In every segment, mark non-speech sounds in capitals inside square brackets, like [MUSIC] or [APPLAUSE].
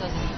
cosas.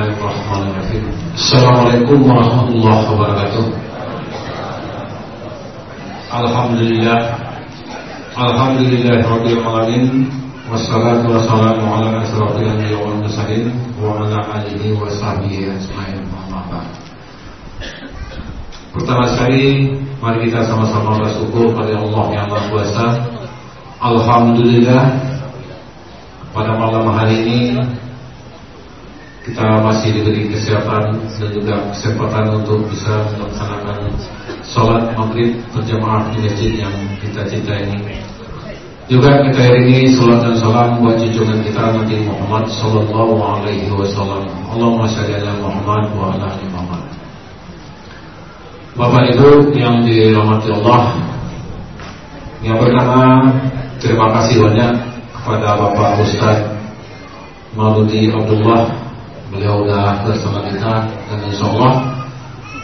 Bismillahirrahmanirrahim. Assalamualaikum warahmatullahi wabarakatuh. Alhamdulillah. Alhamdulillah Rabbil Alamin Wassalatu wassalamu ala asrafil anbiya wal mursalin wa ala alihi wa sahbihi ajma'in. Pertama sekali mari kita sama-sama bersyukur pada Allah yang Maha Kuasa. Alhamdulillah pada malam hari ini kita masih diberi kesehatan dan juga kesempatan untuk bisa melaksanakan sholat maghrib berjamaah di masjid yang kita cinta ini. Juga kita iringi sholat dan salam buat junjungan kita Nabi Muhammad Sallallahu Alaihi Wasallam. Allahumma sholli ala Muhammad wa ala ali Muhammad. Bapak Ibu yang dirahmati Allah, yang pertama terima kasih banyak kepada Bapak Ustaz Maududi Abdullah Beliau sudah bersama kita dan insya Allah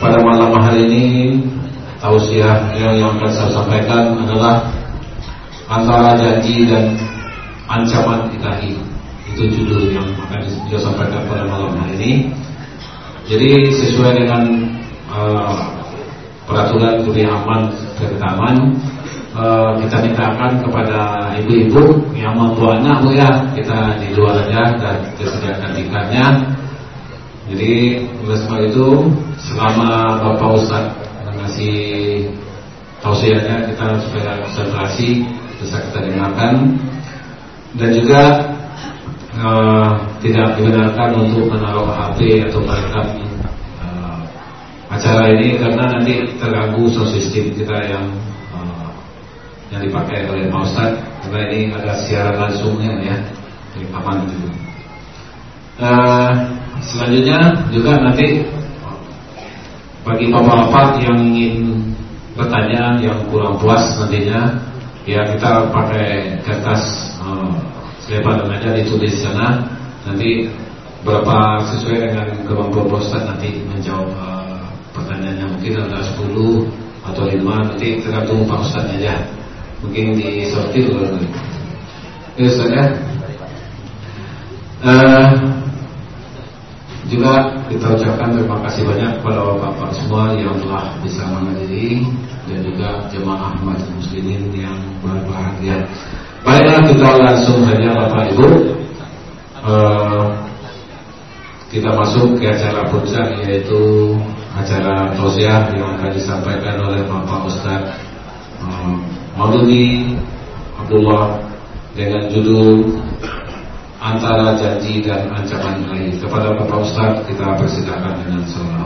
pada malam hari ini tausiah beliau yang akan saya sampaikan adalah antara janji dan ancaman ilahi itu judul yang akan beliau sampaikan pada malam hari ini. Jadi sesuai dengan uh, peraturan kuliah aman taman uh, kita mintakan kepada ibu-ibu yang mampu anak bu ya. Kita di luar aja dan disediakan ikannya. Jadi oleh sebab itu selama Bapak Ustaz mengasih tausiahnya kita supaya konsentrasi bisa kita dengarkan. Dan juga uh, tidak dibenarkan untuk menaruh HP atau merekam uh, acara ini karena nanti terganggu sound kita yang yang dipakai oleh Pak Ustaz karena ini ada siaran langsungnya ya jadi aman itu. Uh, Selanjutnya juga nanti bagi bapak-bapak yang ingin bertanya yang kurang puas nantinya ya kita pakai kertas uh, selebaran aja ditulis di sana. Nanti berapa sesuai dengan kemampuan Ustaz nanti menjawab uh, pertanyaannya. Mungkin ada 10 atau 5 nanti tergantung Pak Ustaz aja mungkin disortir dulu ya Ustaz ya uh, juga kita ucapkan terima kasih banyak kepada bapak-bapak semua yang telah bisa menghadiri dan juga jemaah majlis muslimin yang berbahagia. Baiklah kita langsung saja Bapak Ibu. Uh, kita masuk ke acara puncak yaitu acara tausiah yang akan disampaikan oleh Bapak Ustaz um, Mauludi Abdullah dengan judul antara janji dan ancaman ilahi. Kepada Bapak Ustaz kita persilakan dengan salam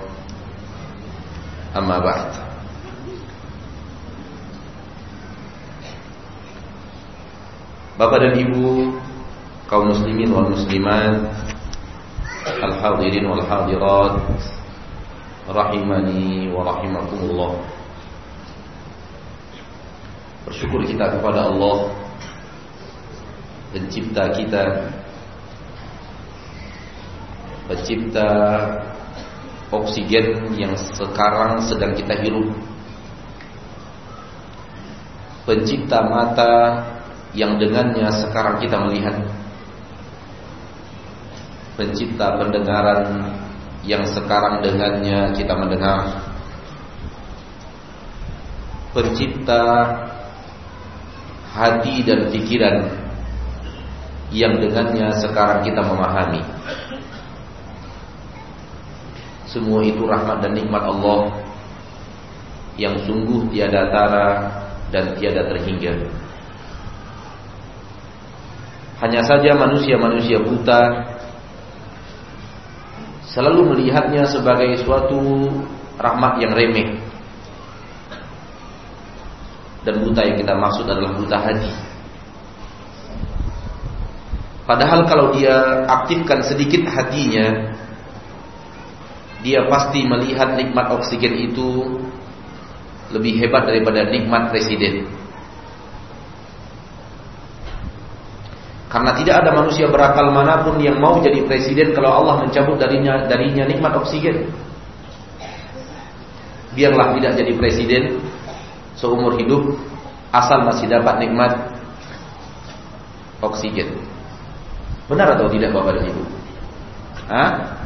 Amma ba'd. Bapak dan Ibu kaum muslimin wal muslimat al-hadirin wal hadirat rahimani wa rahimakumullah. Bersyukur kita kepada Allah pencipta kita pencipta oksigen yang sekarang sedang kita hirup. Pencipta mata yang dengannya sekarang kita melihat. Pencipta pendengaran yang sekarang dengannya kita mendengar. Pencipta hati dan pikiran yang dengannya sekarang kita memahami. Semua itu rahmat dan nikmat Allah yang sungguh tiada tara dan tiada terhingga. Hanya saja manusia-manusia buta selalu melihatnya sebagai suatu rahmat yang remeh. Dan buta yang kita maksud adalah buta hati. Padahal kalau dia aktifkan sedikit hatinya, dia pasti melihat nikmat oksigen itu lebih hebat daripada nikmat presiden. Karena tidak ada manusia berakal mana pun yang mau jadi presiden kalau Allah mencabut darinya darinya nikmat oksigen. Biarlah tidak jadi presiden seumur hidup asal masih dapat nikmat oksigen. Benar atau tidak Bapak dan Ibu? Hah?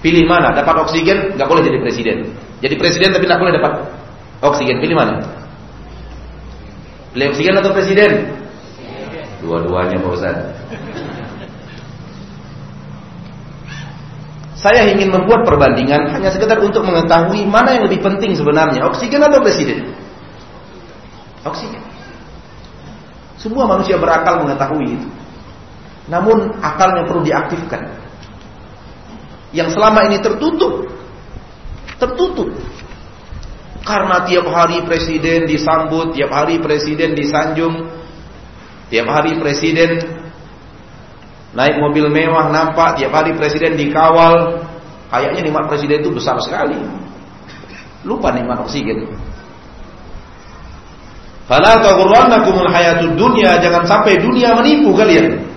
Pilih mana? Dapat oksigen, nggak boleh jadi presiden. Jadi presiden tapi nggak boleh dapat oksigen. Pilih mana? Pilih oksigen atau presiden? Dua-duanya Pak Ustaz. Saya ingin membuat perbandingan hanya sekedar untuk mengetahui mana yang lebih penting sebenarnya, oksigen atau presiden? Oksigen. Semua manusia berakal mengetahui itu. Namun akalnya perlu diaktifkan. Yang selama ini tertutup. Tertutup. Karena tiap hari presiden disambut, tiap hari presiden disanjung, tiap hari presiden naik mobil mewah nampak, tiap hari presiden dikawal. Kayaknya nikmat presiden itu besar sekali. Lupa nikmat oksigen. Fala hayatud dunya, jangan sampai dunia menipu kalian.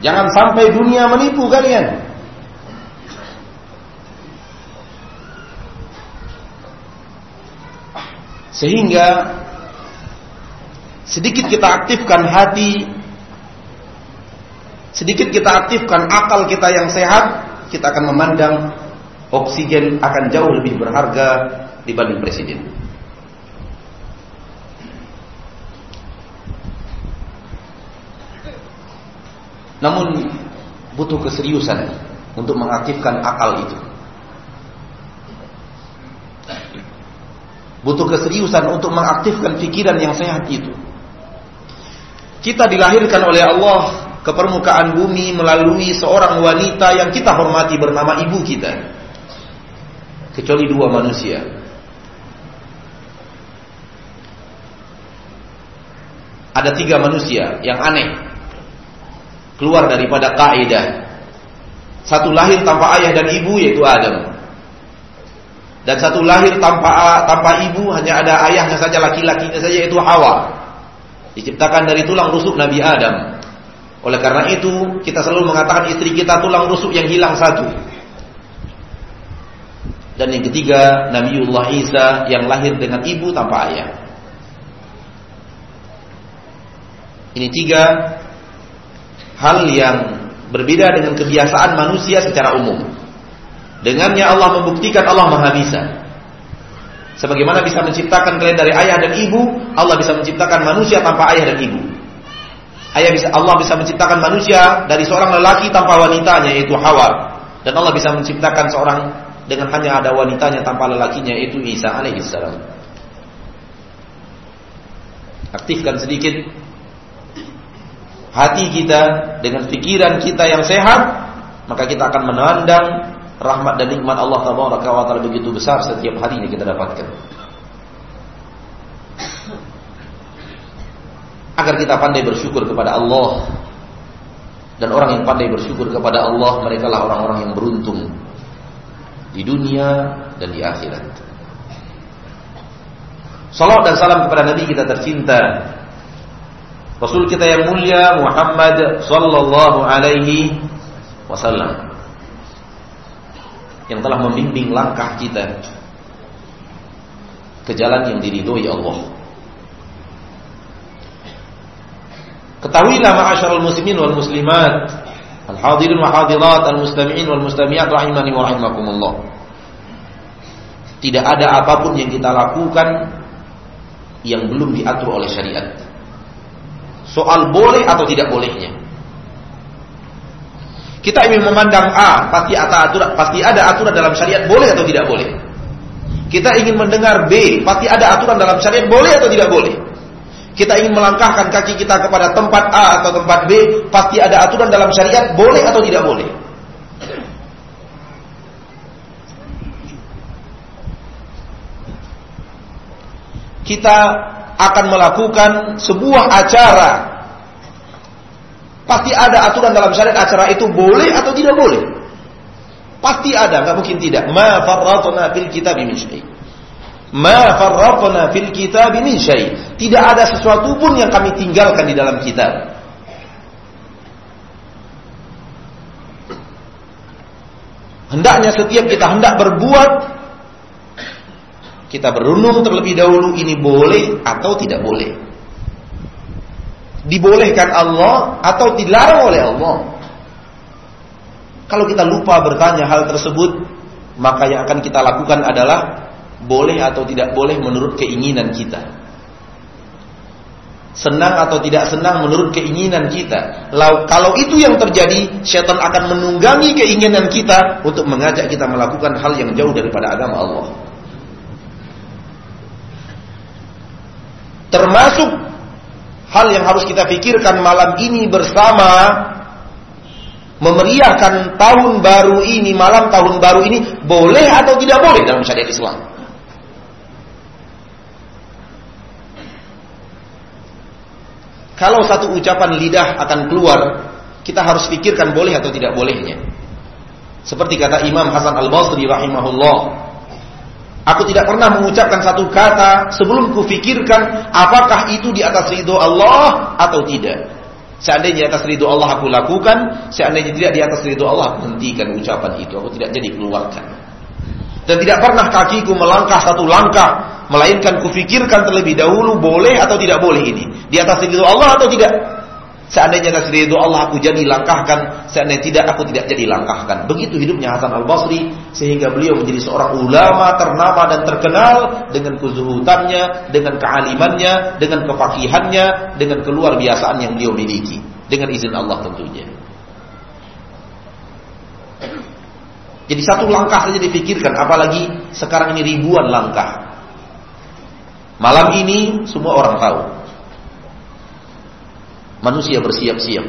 Jangan sampai dunia menipu kalian. Sehingga sedikit kita aktifkan hati, sedikit kita aktifkan akal kita yang sehat, kita akan memandang oksigen akan jauh lebih berharga dibanding presiden. Namun butuh keseriusan untuk mengaktifkan akal itu. Butuh keseriusan untuk mengaktifkan pikiran yang sehat itu. Kita dilahirkan oleh Allah ke permukaan bumi melalui seorang wanita yang kita hormati bernama ibu kita. Kecuali dua manusia. Ada tiga manusia yang aneh. Keluar daripada kaidah. Satu lahir tanpa ayah dan ibu yaitu Adam. Dan satu lahir tanpa tanpa ibu hanya ada ayahnya saja laki-lakinya saja itu Hawa. Diciptakan dari tulang rusuk Nabi Adam. Oleh karena itu kita selalu mengatakan istri kita tulang rusuk yang hilang satu. Dan yang ketiga Nabiullah Isa yang lahir dengan ibu tanpa ayah. Ini tiga hal yang berbeda dengan kebiasaan manusia secara umum Dengannya Allah membuktikan Allah Maha Bisa. Sebagaimana bisa menciptakan kalian dari ayah dan ibu, Allah bisa menciptakan manusia tanpa ayah dan ibu. Ayah bisa Allah bisa menciptakan manusia dari seorang lelaki tanpa wanitanya yaitu Hawa. Dan Allah bisa menciptakan seorang dengan hanya ada wanitanya tanpa lelakinya yaitu Isa alaihissalam. Aktifkan sedikit hati kita dengan pikiran kita yang sehat, maka kita akan menandang rahmat dan nikmat Allah taala begitu besar setiap hari ini kita dapatkan. Agar kita pandai bersyukur kepada Allah dan orang yang pandai bersyukur kepada Allah mereka lah orang-orang yang beruntung di dunia dan di akhirat. Salam dan salam kepada Nabi kita tercinta Rasul kita yang mulia Muhammad sallallahu alaihi wasallam yang telah membimbing langkah kita ke jalan yang diridhoi Allah. Ketahuilah ma'asyiral muslimin wal muslimat, al-hadirin wa hadirat, al-mustami'in wal mustami'at rahimani wa rahimakumullah. Tidak ada apa pun yang kita lakukan yang belum diatur oleh syariat. Soal boleh atau tidak bolehnya. Kita ingin memandang A, pasti ada aturan, pasti ada aturan dalam syariat boleh atau tidak boleh. Kita ingin mendengar B, pasti ada aturan dalam syariat boleh atau tidak boleh. Kita ingin melangkahkan kaki kita kepada tempat A atau tempat B, pasti ada aturan dalam syariat boleh atau tidak boleh. Kita akan melakukan sebuah acara Pasti ada aturan dalam syariat acara itu boleh atau tidak boleh. Pasti ada, nggak mungkin tidak. Ma farratna fil kitab min syai. Ma farratna fil kitab min syai. Tidak ada sesuatu pun yang kami tinggalkan di dalam kitab. Hendaknya setiap kita hendak berbuat kita berunung terlebih dahulu ini boleh atau tidak boleh dibolehkan Allah atau dilarang oleh Allah. Kalau kita lupa bertanya hal tersebut, maka yang akan kita lakukan adalah boleh atau tidak boleh menurut keinginan kita. Senang atau tidak senang menurut keinginan kita. Kalau itu yang terjadi, syaitan akan menunggangi keinginan kita untuk mengajak kita melakukan hal yang jauh daripada agama Allah. Termasuk hal yang harus kita pikirkan malam ini bersama memeriahkan tahun baru ini, malam tahun baru ini boleh atau tidak boleh dalam syariat Islam? Kalau satu ucapan lidah akan keluar, kita harus pikirkan boleh atau tidak bolehnya. Seperti kata Imam Hasan Al-Basri rahimahullah, Aku tidak pernah mengucapkan satu kata sebelum kufikirkan apakah itu di atas ridho Allah atau tidak. Seandainya di atas ridho Allah aku lakukan, seandainya tidak di atas ridho Allah aku hentikan ucapan itu. Aku tidak jadi keluarkan. Dan tidak pernah kakiku melangkah satu langkah, melainkan kufikirkan terlebih dahulu boleh atau tidak boleh ini. Di atas ridho Allah atau tidak. Seandainya atas ridho Allah aku jadi langkahkan, seandainya tidak aku tidak jadi langkahkan. Begitu hidupnya Hasan Al Basri sehingga beliau menjadi seorang ulama ternama dan terkenal dengan kezuhutannya, dengan kealimannya, dengan kefakihannya, dengan keluar biasaan yang beliau miliki, dengan izin Allah tentunya. Jadi satu langkah saja dipikirkan, apalagi sekarang ini ribuan langkah. Malam ini semua orang tahu manusia bersiap-siap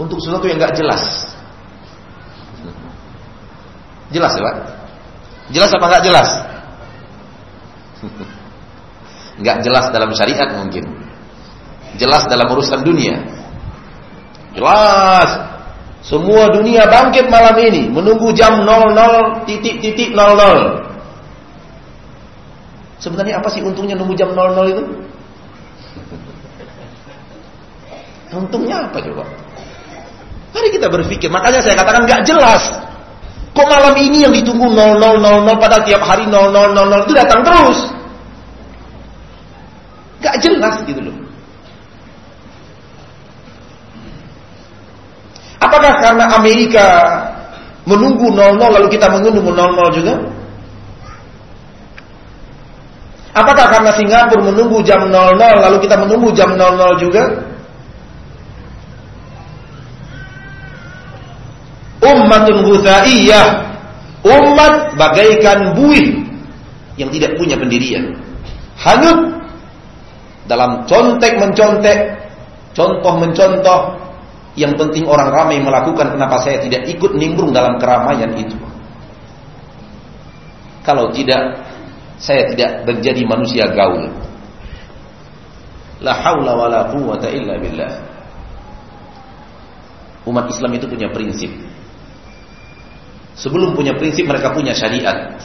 untuk sesuatu yang nggak jelas. Jelas ya Pak? Jelas apa nggak jelas? [LAUGHS] Nggak jelas dalam syariat mungkin. Jelas dalam urusan dunia. Jelas. Semua dunia bangkit malam ini menunggu jam 00 titik titik 00. Sebenarnya apa sih untungnya nunggu jam 00 itu? Untungnya apa coba? Mari kita berpikir. Makanya saya katakan nggak jelas. Kok malam ini yang ditunggu 0000 pada tiap hari 0000 itu datang terus? Gak jelas gitu loh. Apakah karena Amerika menunggu 00 lalu kita menunggu 00 juga? Apakah karena Singapura menunggu jam 00 lalu kita menunggu jam 00 juga? Ummatun ghusaiyah umat bagaikan buih yang tidak punya pendirian. Hanyut dalam contek mencontek contoh mencontoh yang penting orang ramai melakukan kenapa saya tidak ikut nimbrung dalam keramaian itu. Kalau tidak saya tidak menjadi manusia gaul. La haula wala quwata illa billah. Umat Islam itu punya prinsip Sebelum punya prinsip mereka punya syariat.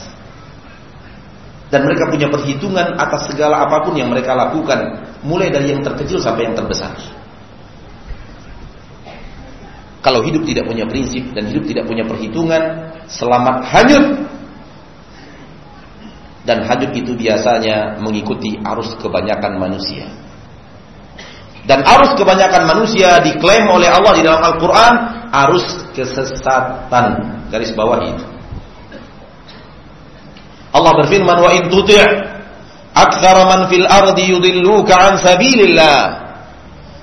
Dan mereka punya perhitungan atas segala apa pun yang mereka lakukan, mulai dari yang terkecil sampai yang terbesar. Kalau hidup tidak punya prinsip dan hidup tidak punya perhitungan, selamat hanyut. Dan hanyut itu biasanya mengikuti arus kebanyakan manusia. Dan arus kebanyakan manusia diklaim oleh Allah di dalam Al-Quran arus kesesatan garis bawah itu. Allah berfirman wa in tuti' aktsara man fil ardi yudilluka an sabilillah.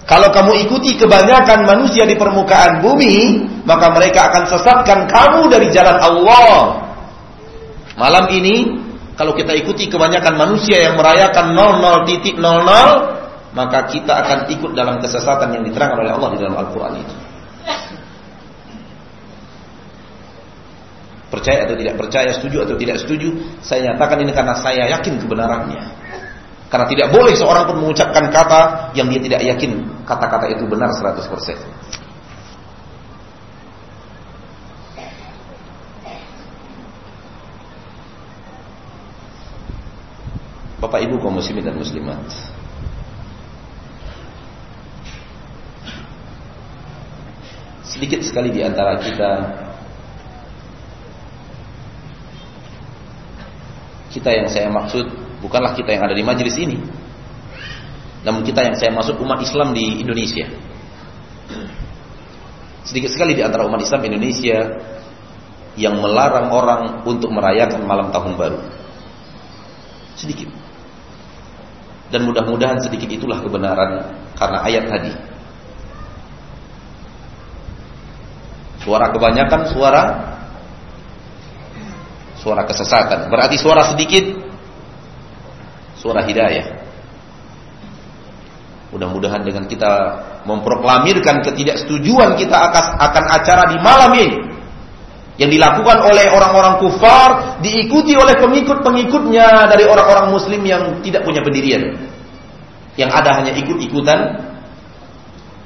Kalau kamu ikuti kebanyakan manusia di permukaan bumi, maka mereka akan sesatkan kamu dari jalan Allah. Malam ini, kalau kita ikuti kebanyakan manusia yang merayakan 00.00, maka kita akan ikut dalam kesesatan yang diterangkan oleh Allah di dalam Al-Quran itu. Percaya atau tidak percaya, setuju atau tidak setuju, saya nyatakan ini karena saya yakin kebenarannya. Karena tidak boleh seorang pun mengucapkan kata yang dia tidak yakin kata-kata itu benar 100%. Bapak Ibu kaum muslimin dan muslimat. Sedikit sekali di antara kita Kita yang saya maksud bukanlah kita yang ada di majelis ini. Namun kita yang saya maksud umat Islam di Indonesia. Sedikit sekali di antara umat Islam Indonesia yang melarang orang untuk merayakan malam tahun baru. Sedikit. Dan mudah-mudahan sedikit itulah kebenaran karena ayat tadi. Suara kebanyakan suara suara kesesatan. Berarti suara sedikit suara hidayah. Mudah-mudahan dengan kita memproklamirkan ketidaksetujuan kita akan acara di malam ini yang dilakukan oleh orang-orang kufar diikuti oleh pengikut-pengikutnya dari orang-orang muslim yang tidak punya pendirian. Yang ada hanya ikut-ikutan.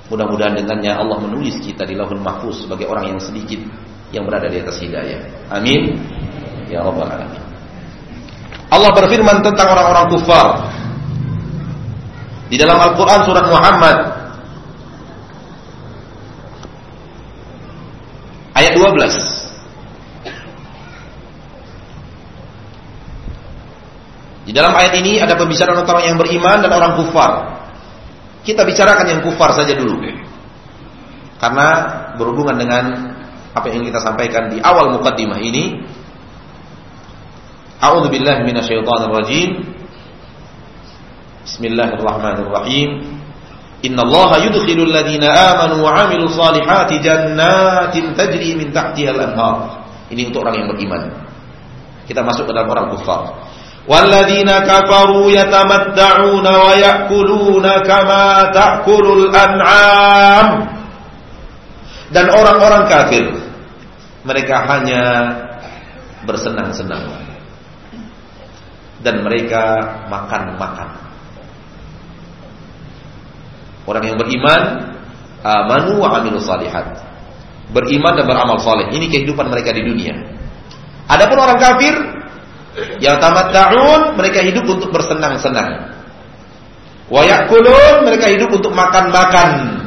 Mudah-mudahan dengannya Allah menulis kita di Lauhul Mahfuz sebagai orang yang sedikit yang berada di atas hidayah. Amin. Ya Rabbal Alamin. Allah berfirman tentang orang-orang kufar di dalam Al-Quran surat Muhammad ayat 12 Di dalam ayat ini ada pembicaraan antara orang yang beriman dan orang kufar. Kita bicarakan yang kufar saja dulu. Karena berhubungan dengan apa yang kita sampaikan di awal mukaddimah ini. A'udzu billahi minasyaitonir rajim. Bismillahirrahmanirrahim. Inna Allaha yudkhilul ladzina amanu wa 'amilus solihati jannatin tajri min tahtiha al-anhar. Ini untuk orang yang beriman. Kita masuk ke dalam orang kufar. Walladzina kafaru yatamatta'una wa ya'kuluna kama ta'kulul an'am. Dan orang-orang kafir mereka hanya bersenang-senang dan mereka makan-makan orang yang beriman amanu wa amilu salihat beriman dan beramal saleh ini kehidupan mereka di dunia adapun orang kafir yang tamat tahun mereka hidup untuk bersenang-senang. Wayakulun mereka hidup untuk makan-makan.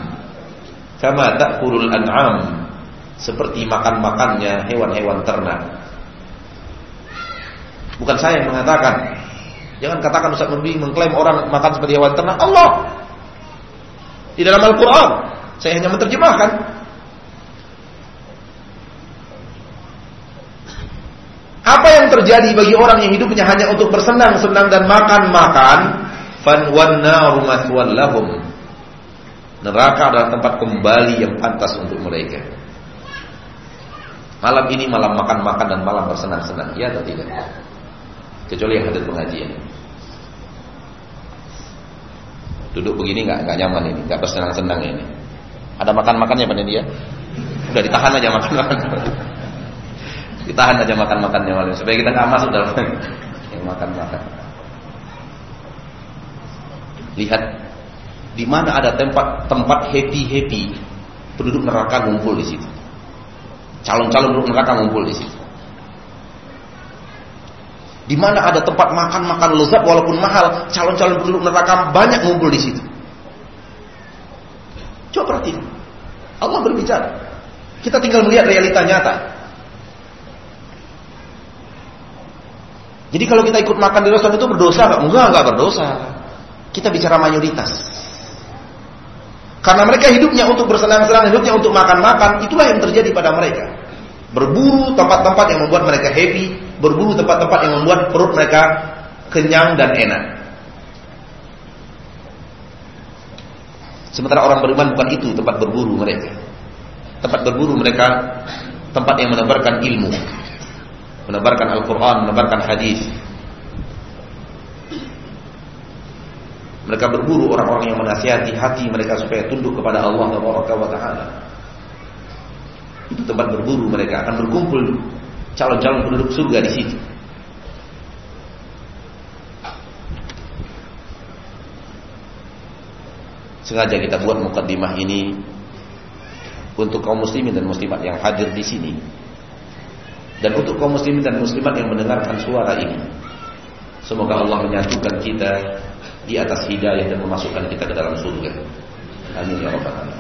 Kama ta'kulul an'am. Seperti makan-makannya hewan-hewan ternak. Bukan saya yang mengatakan. Jangan katakan Ustaz Murbi mengklaim orang makan seperti hewan ternak. Allah. Di dalam Al-Quran. Saya hanya menerjemahkan. Apa yang terjadi bagi orang yang hidupnya hanya untuk bersenang-senang dan makan-makan? Fan lahum. Neraka adalah tempat kembali yang pantas untuk mereka. Malam ini malam makan-makan dan malam bersenang-senang, ya atau tidak? Kecuali yang hadir pengajian. Duduk begini nggak nggak nyaman ini, nggak bersenang-senang ini. Ada makan-makannya pada dia? Udah ditahan aja makan-makan. Ditahan aja makan-makannya malam supaya kita nggak masuk dalam yang makan-makan. Lihat di mana ada tempat tempat happy happy penduduk neraka ngumpul di situ. Calon-calon penduduk neraka ngumpul di situ. Di mana ada tempat makan-makan lezat walaupun mahal, calon-calon penduduk neraka banyak ngumpul di situ. Coba perhatikan. Allah berbicara. Kita tinggal melihat realita nyata. Jadi kalau kita ikut makan di restoran itu berdosa nggak? Enggak, enggak berdosa. Kita bicara mayoritas. Karena mereka hidupnya untuk bersenang-senang, hidupnya untuk makan-makan, itulah yang terjadi pada mereka. Berburu tempat-tempat yang membuat mereka happy, berburu tempat-tempat yang membuat perut mereka kenyang dan enak. Sementara orang beriman bukan itu tempat berburu mereka. Tempat berburu mereka tempat yang menebarkan ilmu, menebarkan Al-Quran, menebarkan hadis. Mereka berburu orang-orang yang menasihati hati mereka supaya tunduk kepada Allah Taala. Itu tempat berburu mereka akan berkumpul calon-calon penduduk surga di situ. Sengaja kita buat mukaddimah ini untuk kaum muslimin dan muslimat yang hadir di sini dan untuk kaum muslimin dan muslimat yang mendengarkan suara ini. Semoga Allah menyatukan kita di atas hidayah dan memasukkan kita ke dalam surga. Amin ya rabbal alamin.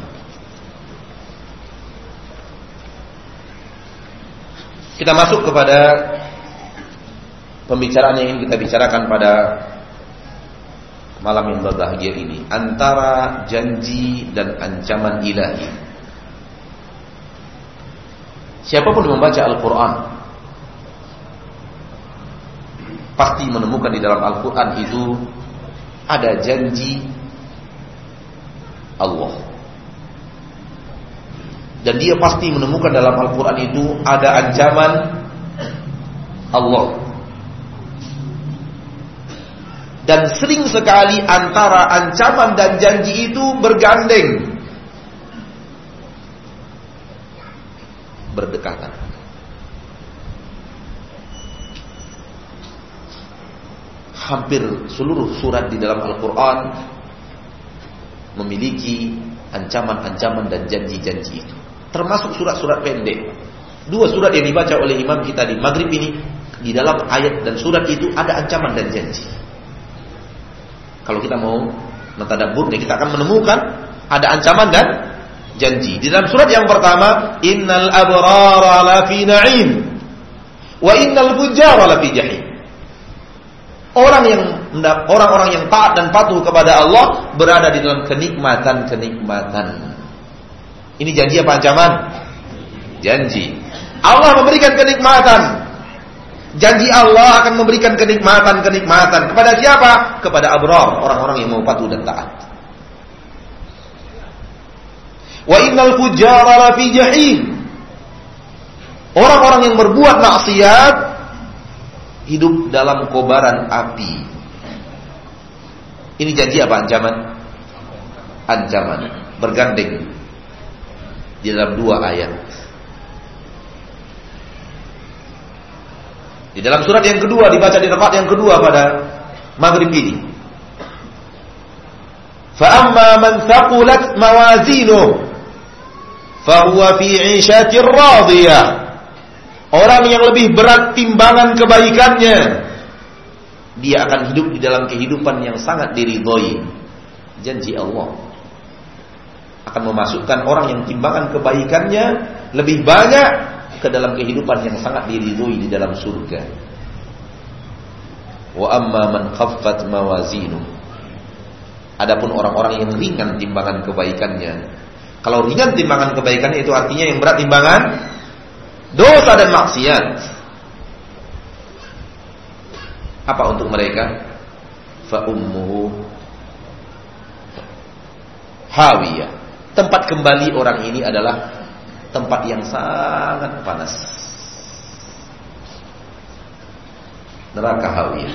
Kita masuk kepada pembicaraan yang ingin kita bicarakan pada malam yang berbahagia ini antara janji dan ancaman ilahi. Siapa pun yang membaca Al-Quran pasti menemukan di dalam Al-Quran itu ada janji Allah. Dan dia pasti menemukan dalam Al-Quran itu ada ancaman Allah. Dan sering sekali antara ancaman dan janji itu bergandeng. Berdekatan. Hampir seluruh surat di dalam Al-Quran memiliki ancaman-ancaman dan janji-janji itu. Termasuk surat-surat pendek. Dua surat yang dibaca oleh imam kita di maghrib ini. Di dalam ayat dan surat itu ada ancaman dan janji. Kalau kita mau mentadabbur kita akan menemukan ada ancaman dan janji. Di dalam surat yang pertama, innal abrara lafi na'im wa innal fujjara lafi jahim. Orang yang orang-orang yang taat dan patuh kepada Allah berada di dalam kenikmatan-kenikmatan. Ini janji apa ancaman? Janji. Allah memberikan kenikmatan. Janji Allah akan memberikan kenikmatan-kenikmatan kepada siapa? Kepada abrar, orang-orang yang mau patuh dan taat. Wa innal fujjara lafi jahim. Orang-orang yang berbuat maksiat hidup dalam kobaran api. Ini janji apa ancaman? Ancaman bergandeng di dalam dua ayat. Di dalam surat yang kedua dibaca di tempat yang kedua pada maghrib ini. فَأَمَّا مَنْ ثَقُلَتْ مَوَازِينُهُ فَهُوَ فِي عِيشَةٍ رَاضِيَةٍ Orang yang lebih berat timbangan kebaikannya dia akan hidup di dalam kehidupan yang sangat diridhoi. Janji Allah akan memasukkan orang yang timbangan kebaikannya lebih banyak ke dalam kehidupan yang sangat diridhoi di dalam surga. Wa amma man khaffat mawazinu. Adapun orang-orang yang ringan timbangan kebaikannya. Kalau ringan timbangan kebaikannya itu artinya yang berat timbangan dosa dan maksiat. Apa untuk mereka? Fa ummuhu hawiyah. Tempat kembali orang ini adalah tempat yang sangat panas. Neraka Hawiyah.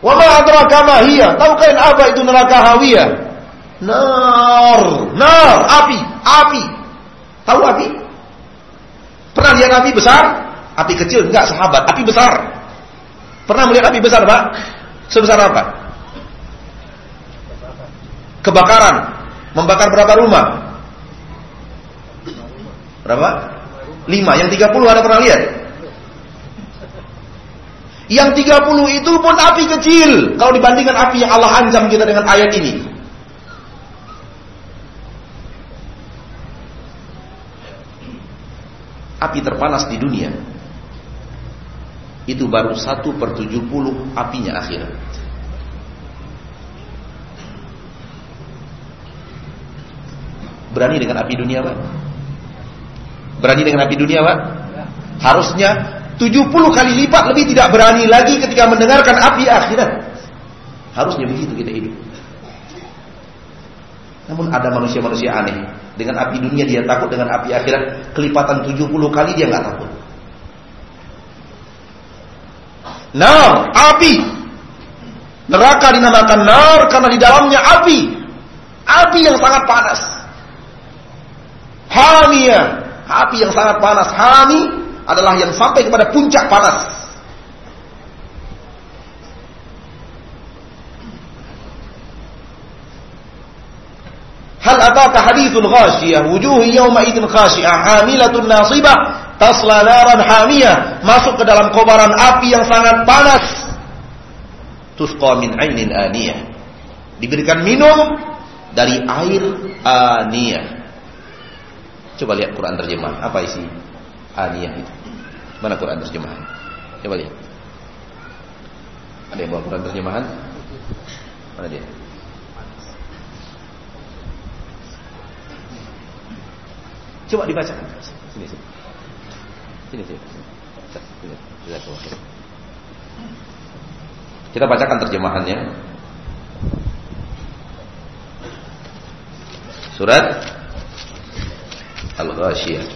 Wa ma adraka ma hiya? Tahukah apa itu neraka Hawiyah? Nar, nar, api, api. Tahu api? Pernah lihat api besar? Api kecil enggak sahabat, api besar. Pernah melihat api besar, Pak? Sebesar apa? Kebakaran Membakar berapa rumah? Berapa? Lima. Yang tiga puluh ada pernah lihat? Yang tiga puluh itu pun api kecil. Kalau dibandingkan api yang Allah ancam kita dengan ayat ini. Api terpanas di dunia. Itu baru satu per tujuh puluh apinya akhirat. Berani dengan api dunia, Pak? Berani dengan api dunia, Pak? Harusnya 70 kali lipat lebih tidak berani lagi ketika mendengarkan api akhirat. Harusnya begitu kita hidup. Namun ada manusia-manusia aneh. Dengan api dunia dia takut, dengan api akhirat kelipatan 70 kali dia nggak takut. Nar, api. Neraka dinamakan nar karena di dalamnya api. Api yang sangat panas. Hamia, api yang sangat panas. Hami adalah yang sampai kepada puncak panas. Hal ataka hadithul ghashiyah? Wujuh yawma idin khashi'ah. Hamilatun nasibah. Tasla naran hamiyah. Masuk ke dalam kobaran api yang sangat panas. Tusqa min ainin aniyah. Diberikan minum dari air aniyah Coba lihat Quran terjemah. Apa isi aniyah itu? Mana Quran terjemahan? Coba lihat. Ada yang bawa Quran terjemahan? Mana dia? Coba dibaca. Sini, sini. Sini, sini. Kita bacakan terjemahannya. Surat Al-Ghasyiyah.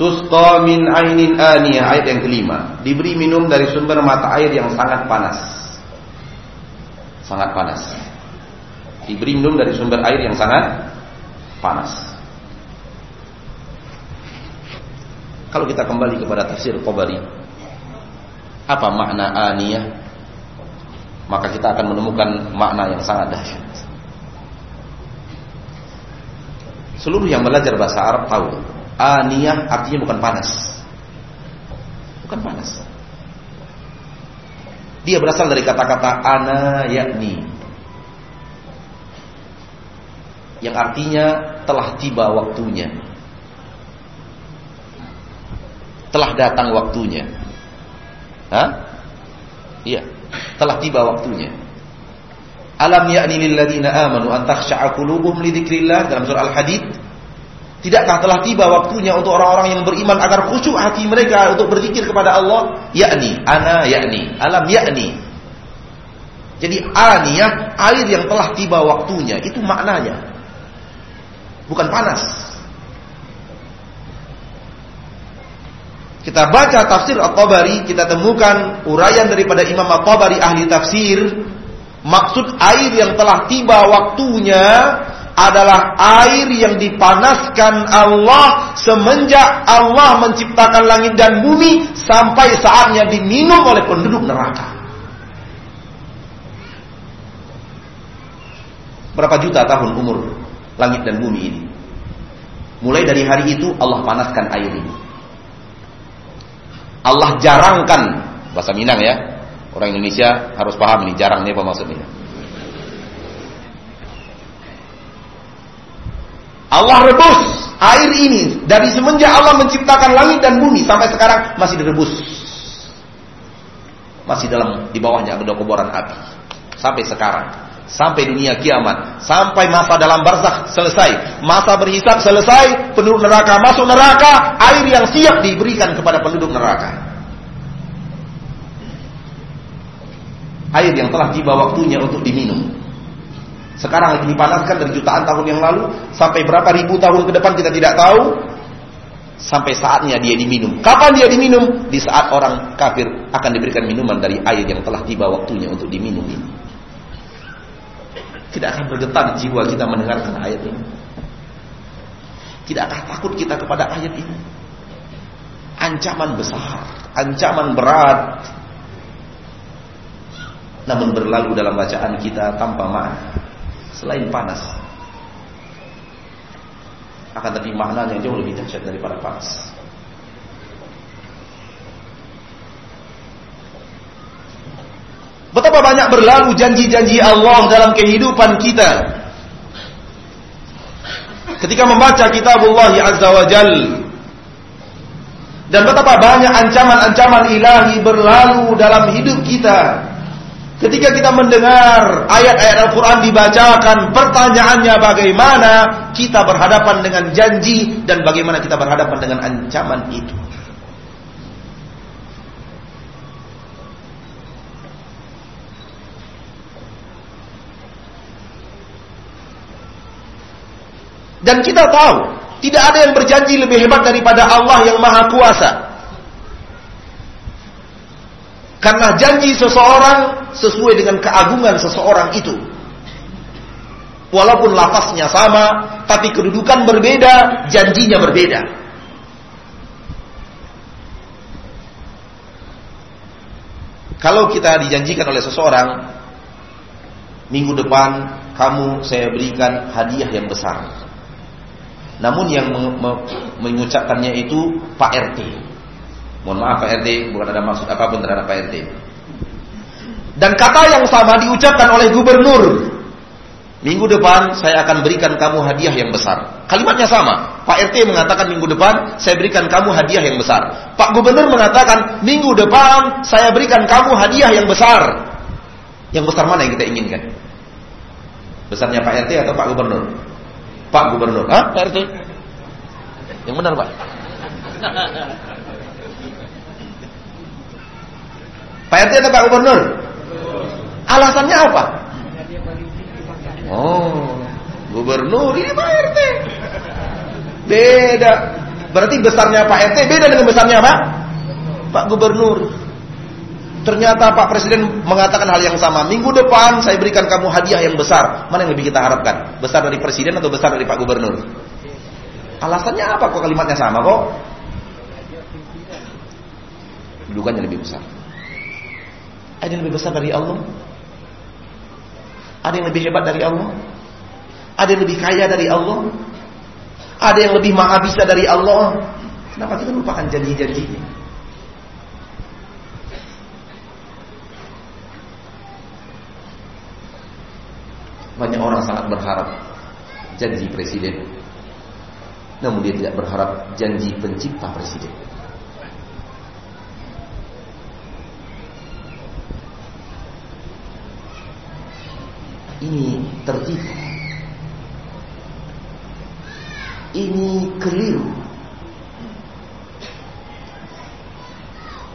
Tusqa min ainin aniyah ayat yang kelima. Diberi minum dari sumber mata air yang sangat panas. Sangat panas. Diberi minum dari sumber air yang sangat panas. Kalau kita kembali kepada tafsir Qobari, apa makna aniyah? Maka kita akan menemukan makna yang sangat dahsyat. Seluruh yang belajar bahasa Arab tahu, aniyah artinya bukan panas. Bukan panas. Dia berasal dari kata-kata ana yakni. Yang artinya telah tiba waktunya. Telah datang waktunya. Hah? Iya, telah tiba waktunya. Alam ya'ni lil ladzina amanu an takhsha'a qulubuhum li dzikrillah dalam surah Al-Hadid. Tidakkah telah tiba waktunya untuk orang-orang yang beriman agar khusyuk hati mereka untuk berzikir kepada Allah? Yakni, ana yakni, alam yakni. Jadi aniyah air yang telah tiba waktunya itu maknanya. Bukan panas. Kita baca tafsir At-Tabari, kita temukan uraian daripada Imam At-Tabari ahli tafsir, maksud air yang telah tiba waktunya adalah air yang dipanaskan Allah semenjak Allah menciptakan langit dan bumi sampai saatnya diminum oleh penduduk neraka. Berapa juta tahun umur langit dan bumi ini? Mulai dari hari itu Allah panaskan air ini. Allah jarangkan bahasa Minang ya. Orang Indonesia harus paham ini jarang ini apa maksudnya. Allah rebus air ini dari semenjak Allah menciptakan langit dan bumi sampai sekarang masih direbus. Masih dalam di bawahnya ada kobaran api. Sampai sekarang, sampai dunia kiamat, sampai masa dalam barzakh selesai, masa berhisab selesai, penduduk neraka masuk neraka, air yang siap diberikan kepada penduduk neraka. Air yang telah tiba waktunya untuk diminum. Sekarang lagi dipanaskan dari jutaan tahun yang lalu sampai berapa ribu tahun ke depan kita tidak tahu. Sampai saatnya dia diminum. Kapan dia diminum? Di saat orang kafir akan diberikan minuman dari air yang telah tiba waktunya untuk diminum ini. Tidak akan bergetar jiwa kita mendengarkan ayat ini. Tidakkah takut kita kepada ayat ini? Ancaman besar, ancaman berat. Namun berlalu dalam bacaan kita tanpa makna selain panas. Akan tapi maknanya jauh lebih dahsyat daripada panas. Betapa banyak berlalu janji-janji Allah dalam kehidupan kita. Ketika membaca kitabullah Azza wa Jal. Dan betapa banyak ancaman-ancaman ilahi berlalu dalam hidup kita. Ketika kita mendengar ayat-ayat Al-Quran dibacakan, pertanyaannya bagaimana kita berhadapan dengan janji dan bagaimana kita berhadapan dengan ancaman itu. Dan kita tahu, tidak ada yang berjanji lebih hebat daripada Allah yang Maha Kuasa. Karena janji seseorang sesuai dengan keagungan seseorang itu. Walaupun lafaznya sama, tapi kedudukan berbeda, janjinya berbeda. Kalau kita dijanjikan oleh seseorang, minggu depan kamu saya berikan hadiah yang besar. Namun yang mengucapkannya itu Pak RT. Mohon maaf Pak RT, bukan ada maksud apa pun terhadap Pak RT. Dan kata yang sama diucapkan oleh gubernur. Minggu depan saya akan berikan kamu hadiah yang besar. Kalimatnya sama. Pak RT mengatakan minggu depan saya berikan kamu hadiah yang besar. Pak gubernur mengatakan minggu depan saya berikan kamu hadiah yang besar. Yang besar mana yang kita inginkan? Besarnya Pak RT atau Pak gubernur? Pak gubernur. Hah? Pak RT? Yang benar Pak. Pak RT atau Pak Gubernur? Alasannya apa? Oh, Gubernur ini Pak RT. Beda. Berarti besarnya Pak RT beda dengan besarnya Pak Pak Gubernur. Ternyata Pak Presiden mengatakan hal yang sama. Minggu depan saya berikan kamu hadiah yang besar. Mana yang lebih kita harapkan? Besar dari Presiden atau besar dari Pak Gubernur? Alasannya apa kok kalimatnya sama kok? Dudukannya lebih besar. Ada yang lebih besar dari Allah? Ada yang lebih hebat dari Allah? Ada yang lebih kaya dari Allah? Ada yang lebih maha bisa dari Allah? Kenapa kita lupakan janji-janjinya? Banyak orang sangat berharap janji presiden. Namun dia tidak berharap janji pencipta presiden. Ini tertipu. Ini keliru.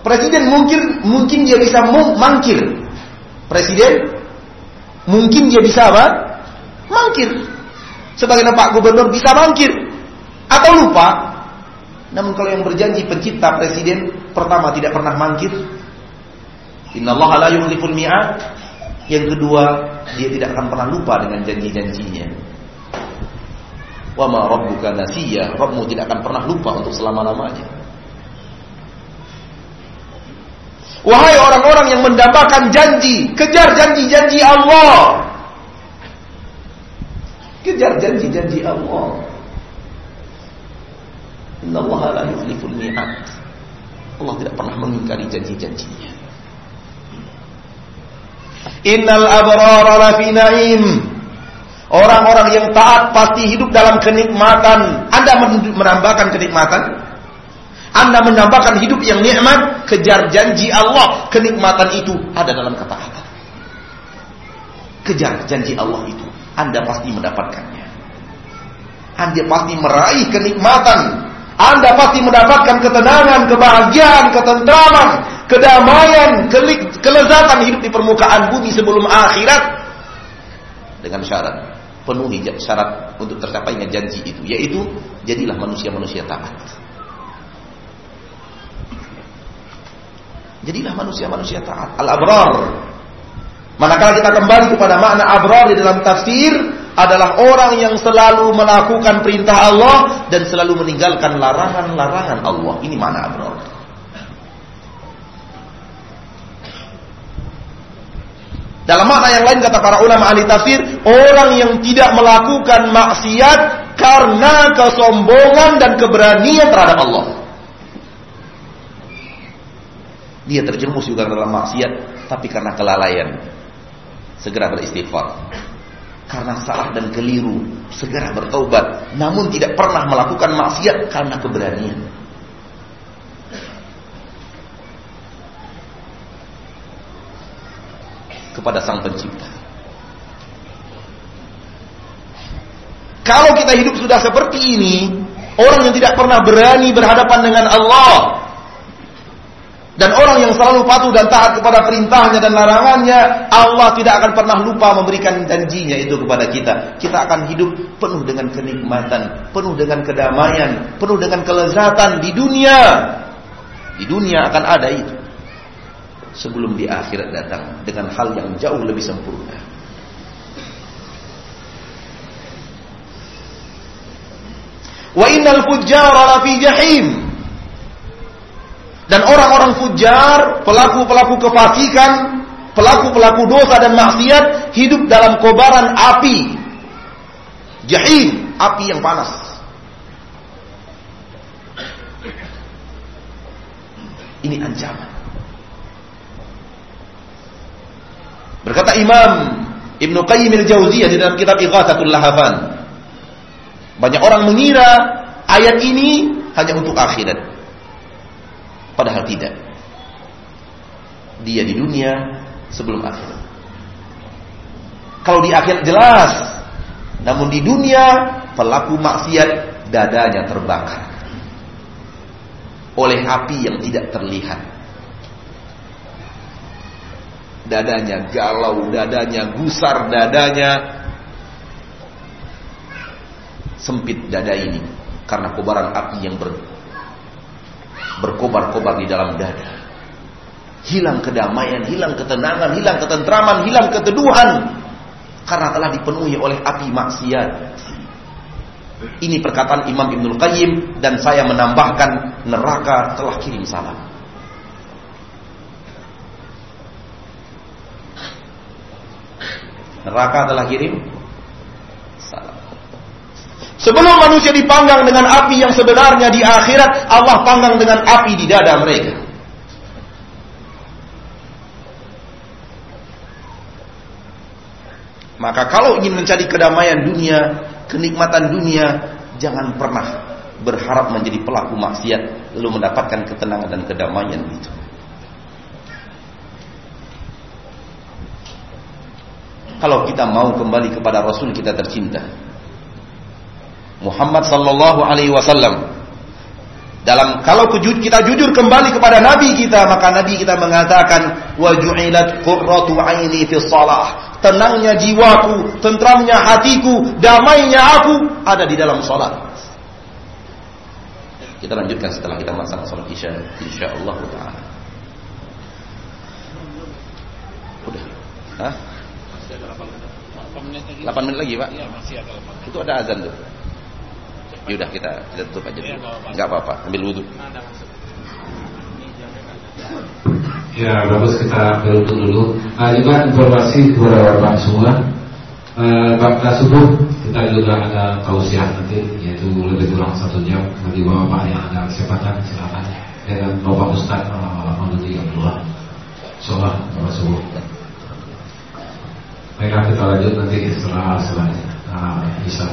Presiden mungkin mungkin dia bisa mangkir. Presiden Mungkin dia bisa apa? Mangkir. Sebagai Pak Gubernur bisa mangkir. Atau lupa. Namun kalau yang berjanji pencipta presiden pertama tidak pernah mangkir. Innallaha la yukhliful mi'ad. Yang kedua, dia tidak akan pernah lupa dengan janji-janjinya. Wa ma rabbuka nasiya. Rabbmu tidak akan pernah lupa untuk selama-lamanya. Wahai orang-orang yang mendapatkan janji, kejar janji-janji Allah. Kejar janji-janji Allah. Inna Allah la. Allah tidak pernah mengingkari janji-janjinya. Innal abrara lafi na'im. Orang-orang yang taat pasti hidup dalam kenikmatan. Anda menambahkan kenikmatan? Anda menambahkan hidup yang nikmat, kejar janji Allah. Kenikmatan itu ada dalam ketaatan. Kejar janji Allah itu. Anda pasti mendapatkannya. Anda pasti meraih kenikmatan. Anda pasti mendapatkan ketenangan, kebahagiaan, ketentraman, kedamaian, kelezatan hidup di permukaan bumi sebelum akhirat. Dengan syarat penuhi syarat untuk tercapainya janji itu, yaitu jadilah manusia-manusia taat. Jadilah manusia-manusia taat. Al-abrar. Manakala kita kembali kepada makna abrar di dalam tafsir adalah orang yang selalu melakukan perintah Allah dan selalu meninggalkan larangan-larangan Allah. Ini makna abrar. Dalam makna yang lain kata para ulama ahli tafsir, orang yang tidak melakukan maksiat karena kesombongan dan keberanian terhadap Allah. Dia terjerumus juga dalam maksiat, tapi karena kelalaian. Segera beristighfar. Karena salah dan keliru, segera bertobat. Namun tidak pernah melakukan maksiat karena keberanian. Kepada sang pencipta. Kalau kita hidup sudah seperti ini, orang yang tidak pernah berani berhadapan dengan Allah, dan orang yang selalu patuh dan taat kepada perintahnya dan larangannya, Allah tidak akan pernah lupa memberikan janjinya itu kepada kita. Kita akan hidup penuh dengan kenikmatan, penuh dengan kedamaian, penuh dengan kelezatan di dunia. Di dunia akan ada itu. Sebelum di akhirat datang dengan hal yang jauh lebih sempurna. Wa innal fujjara lafi jahim. Dan orang-orang fujar, pelaku-pelaku kefasikan, pelaku-pelaku dosa dan maksiat hidup dalam kobaran api. Jahim, api yang panas. Ini ancaman. Berkata Imam Ibnu Qayyim al-Jauziyah di dalam kitab Ighathatul Lahafan. Banyak orang mengira ayat ini hanya untuk akhirat. Padahal tidak. Dia di dunia sebelum akhirat. Kalau di akhirat jelas. Namun di dunia pelaku maksiat dadanya terbakar. Oleh api yang tidak terlihat. dadanya galau, dadanya gusar, dadanya sempit dada ini karena kobaran api yang ber, berkobar-kobar di dalam dada. Hilang kedamaian, hilang ketenangan, hilang ketentraman, hilang keteduhan karena telah dipenuhi oleh api maksiat. Ini perkataan Imam Ibnul Qayyim dan saya menambahkan neraka telah kirim salam. Neraka telah kirim. Sebelum manusia dipanggang dengan api yang sebenarnya di akhirat, Allah panggang dengan api di dada mereka. Maka kalau ingin mencari kedamaian dunia, kenikmatan dunia, jangan pernah berharap menjadi pelaku maksiat lalu mendapatkan ketenangan dan kedamaian itu. Kalau kita mau kembali kepada Rasul kita tercinta, Muhammad sallallahu alaihi wasallam. Dalam kalau kita jujur kembali kepada nabi kita, maka nabi kita mengatakan wa ju'ilat qurratu aini fi shalah. Tenangnya jiwaku, tentramnya hatiku, damainya aku ada di dalam salat. Kita lanjutkan setelah kita melaksanakan salat Isya insyaallah taala. Udah. Hah? 8 menit lagi. 8 menit lagi, Pak? Iya, masih ada 8. Itu ada azan tuh. Ya udah kita kita tutup aja dulu. Enggak apa-apa, ambil wudhu. Ya bagus kita beruntung dulu. Nah, juga informasi kepada bapak semua. Uh, Bapak subuh kita juga ada tausiah nanti yaitu lebih kurang satu jam bagi bapak yang ada kesempatan silakan dengan bapak Ustaz Muhammad Abdullah. Sholat bapak subuh. Baiklah kita lanjut nanti setelah selanjutnya. Nah, bisa.